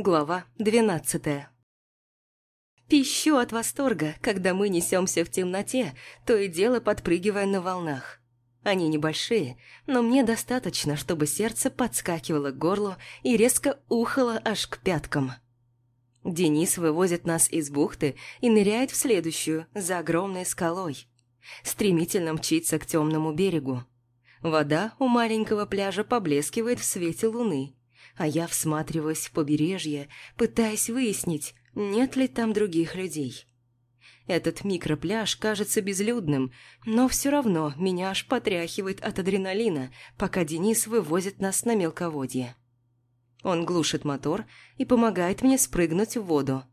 Глава двенадцатая Пищу от восторга, когда мы несемся в темноте, то и дело подпрыгивая на волнах. Они небольшие, но мне достаточно, чтобы сердце подскакивало к горлу и резко ухало аж к пяткам. Денис вывозит нас из бухты и ныряет в следующую, за огромной скалой. Стремительно мчится к темному берегу. Вода у маленького пляжа поблескивает в свете луны, а я всматриваюсь в побережье, пытаясь выяснить, нет ли там других людей. Этот микропляж кажется безлюдным, но все равно меня аж потряхивает от адреналина, пока Денис вывозит нас на мелководье. Он глушит мотор и помогает мне спрыгнуть в воду.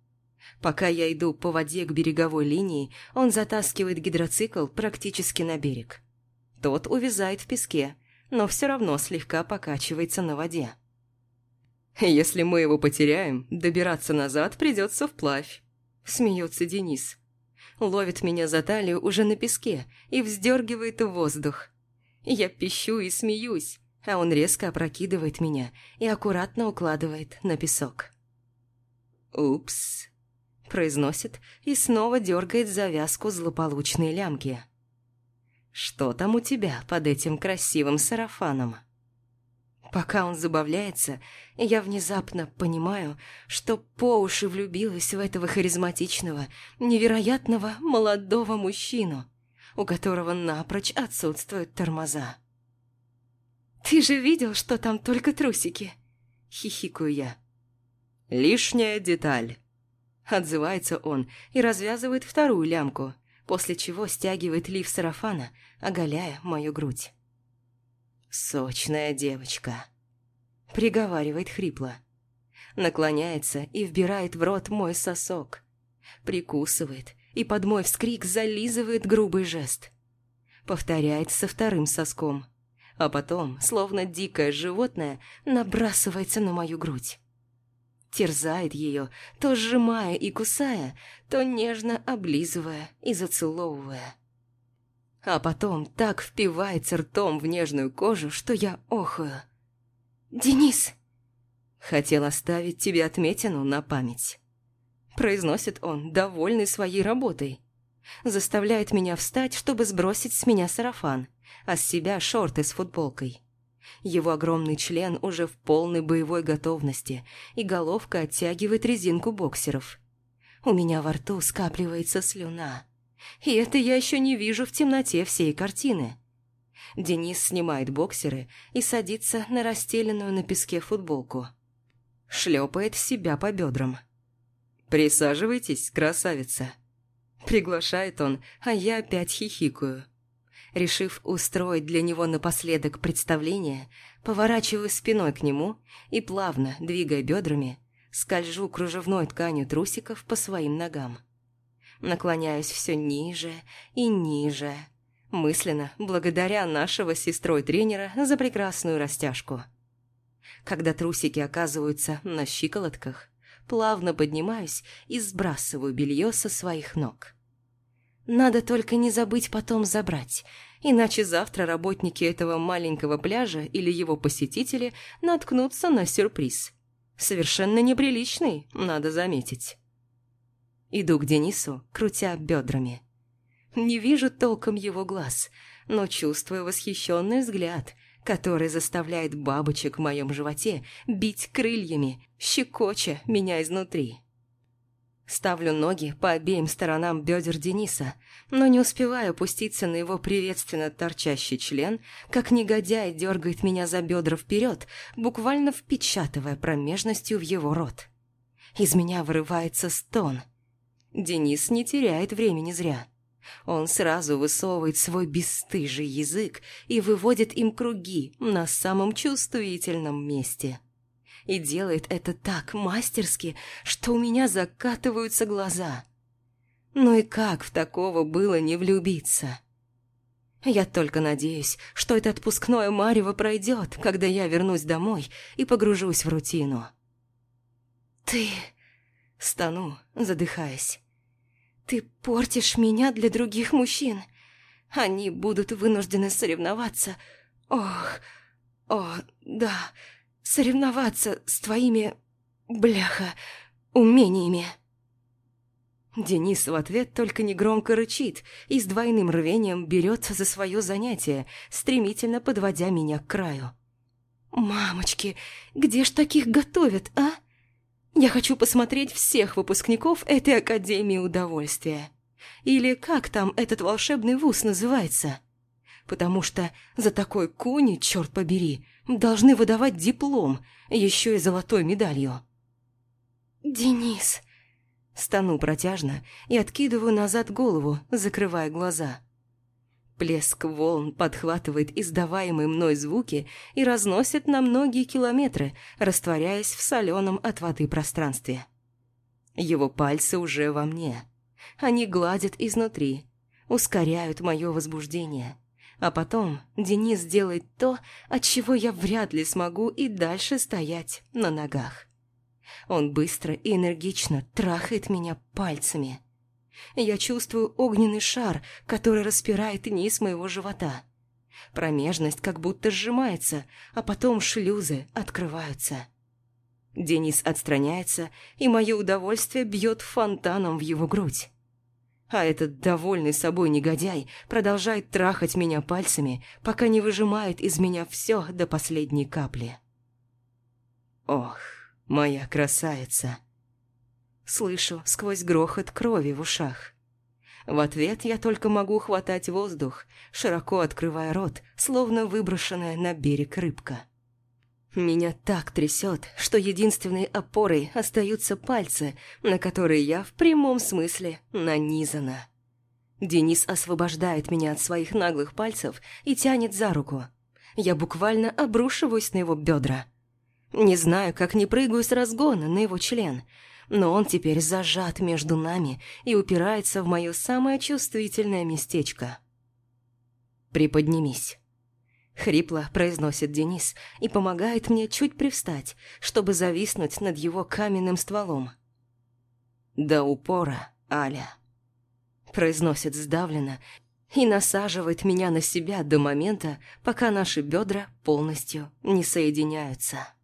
Пока я иду по воде к береговой линии, он затаскивает гидроцикл практически на берег. Тот увязает в песке, но все равно слегка покачивается на воде. «Если мы его потеряем, добираться назад придется вплавь», – смеется Денис. Ловит меня за талию уже на песке и вздергивает в воздух. Я пищу и смеюсь, а он резко опрокидывает меня и аккуратно укладывает на песок. «Упс», – произносит и снова дергает завязку злополучной лямки. «Что там у тебя под этим красивым сарафаном?» Пока он забавляется, я внезапно понимаю, что по уши влюбилась в этого харизматичного, невероятного молодого мужчину, у которого напрочь отсутствуют тормоза. «Ты же видел, что там только трусики?» – хихикаю я. «Лишняя деталь», – отзывается он и развязывает вторую лямку, после чего стягивает лиф сарафана, оголяя мою грудь. «Сочная девочка», — приговаривает хрипло. Наклоняется и вбирает в рот мой сосок. Прикусывает и под мой вскрик зализывает грубый жест. Повторяет со вторым соском. А потом, словно дикое животное, набрасывается на мою грудь. Терзает ее, то сжимая и кусая, то нежно облизывая и зацеловывая а потом так впивается ртом в нежную кожу, что я охаю. «Денис!» «Хотел оставить тебе отметину на память», – произносит он, довольный своей работой. Заставляет меня встать, чтобы сбросить с меня сарафан, а с себя шорты с футболкой. Его огромный член уже в полной боевой готовности, и головка оттягивает резинку боксеров. У меня во рту скапливается слюна. И это я еще не вижу в темноте всей картины. Денис снимает боксеры и садится на расстеленную на песке футболку. Шлепает себя по бедрам. «Присаживайтесь, красавица!» Приглашает он, а я опять хихикаю. Решив устроить для него напоследок представление, поворачиваю спиной к нему и, плавно двигая бедрами, скольжу кружевной тканью трусиков по своим ногам наклоняюсь все ниже и ниже, мысленно благодаря нашего сестрой-тренера за прекрасную растяжку. Когда трусики оказываются на щиколотках, плавно поднимаюсь и сбрасываю белье со своих ног. Надо только не забыть потом забрать, иначе завтра работники этого маленького пляжа или его посетители наткнутся на сюрприз. Совершенно неприличный, надо заметить. Иду к Денису, крутя бедрами. Не вижу толком его глаз, но чувствую восхищенный взгляд, который заставляет бабочек в моем животе бить крыльями, щекоча меня изнутри. Ставлю ноги по обеим сторонам бедер Дениса, но не успеваю опуститься на его приветственно торчащий член, как негодяй дергает меня за бедра вперед, буквально впечатывая промежностью в его рот. Из меня вырывается стон – Денис не теряет времени зря. Он сразу высовывает свой бесстыжий язык и выводит им круги на самом чувствительном месте. И делает это так мастерски, что у меня закатываются глаза. Ну и как в такого было не влюбиться? Я только надеюсь, что это отпускное марево пройдет, когда я вернусь домой и погружусь в рутину. «Ты...» — стану, задыхаясь. Ты портишь меня для других мужчин. Они будут вынуждены соревноваться. Ох, о, да, соревноваться с твоими бляха, умениями. Денис в ответ только негромко рычит и с двойным рвением берется за свое занятие, стремительно подводя меня к краю. «Мамочки, где ж таких готовят, а? Я хочу посмотреть всех выпускников этой Академии Удовольствия. Или как там этот волшебный вуз называется? Потому что за такой куни, черт побери, должны выдавать диплом, еще и золотой медалью». «Денис...» Стану протяжно и откидываю назад голову, закрывая глаза. Плеск волн подхватывает издаваемые мной звуки и разносит на многие километры, растворяясь в соленом от воды пространстве. Его пальцы уже во мне. Они гладят изнутри, ускоряют мое возбуждение. А потом Денис делает то, от чего я вряд ли смогу и дальше стоять на ногах. Он быстро и энергично трахает меня пальцами. Я чувствую огненный шар, который распирает низ моего живота. Промежность как будто сжимается, а потом шлюзы открываются. Денис отстраняется, и мое удовольствие бьет фонтаном в его грудь. А этот довольный собой негодяй продолжает трахать меня пальцами, пока не выжимает из меня все до последней капли. Ох моя красавица!» Слышу сквозь грохот крови в ушах. В ответ я только могу хватать воздух, широко открывая рот, словно выброшенная на берег рыбка. Меня так трясет, что единственной опорой остаются пальцы, на которые я в прямом смысле нанизана. Денис освобождает меня от своих наглых пальцев и тянет за руку. Я буквально обрушиваюсь на его бедра. Не знаю, как не прыгаю с разгона на его член, но он теперь зажат между нами и упирается в мое самое чувствительное местечко. «Приподнимись», — хрипло произносит Денис и помогает мне чуть привстать, чтобы зависнуть над его каменным стволом. «До упора, Аля», — произносит сдавленно и насаживает меня на себя до момента, пока наши бедра полностью не соединяются.